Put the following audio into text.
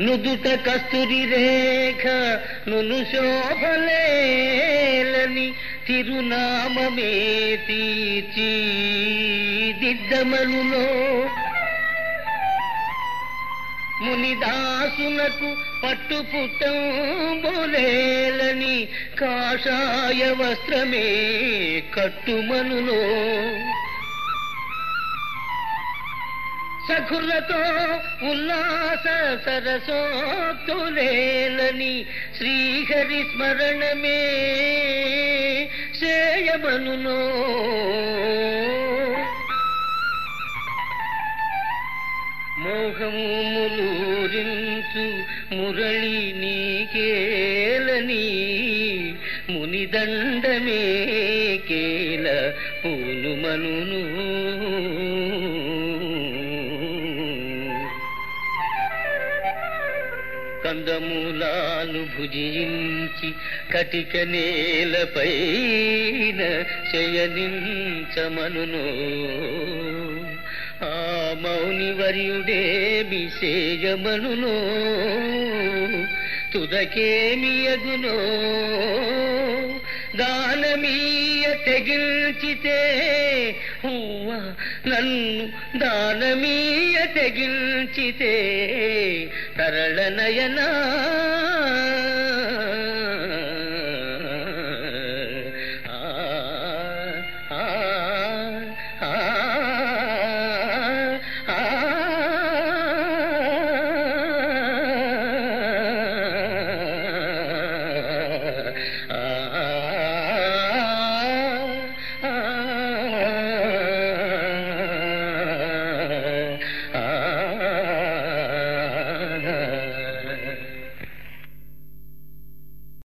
నుదుట కస్తూరి రేఖ నును శోభలేలని తిరునామమే తీర్చి దిద్దమనులో మునిదాసునకు పట్టు పుట్టంబులేలని కాషాయ వస్త్రమే కట్టుమనులో సఖులతో ఉల్లాస సరసోక్తులేలని శ్రీహరి స్మరణమే చేయమను మోహము ములూరించు మురళి నీకేలని మునిదండమే కేల పూనుమనును కందమూలాలు భుజించి కటిక నేలపైన శయనించమనును. ఆ మౌని వర్యుడేమి సేయమనును తుదకేమియగునో? దానమీయ తెగిల్చితే హువ్వ నన్ను దానమీయ తెగించితే తరళ నయనా.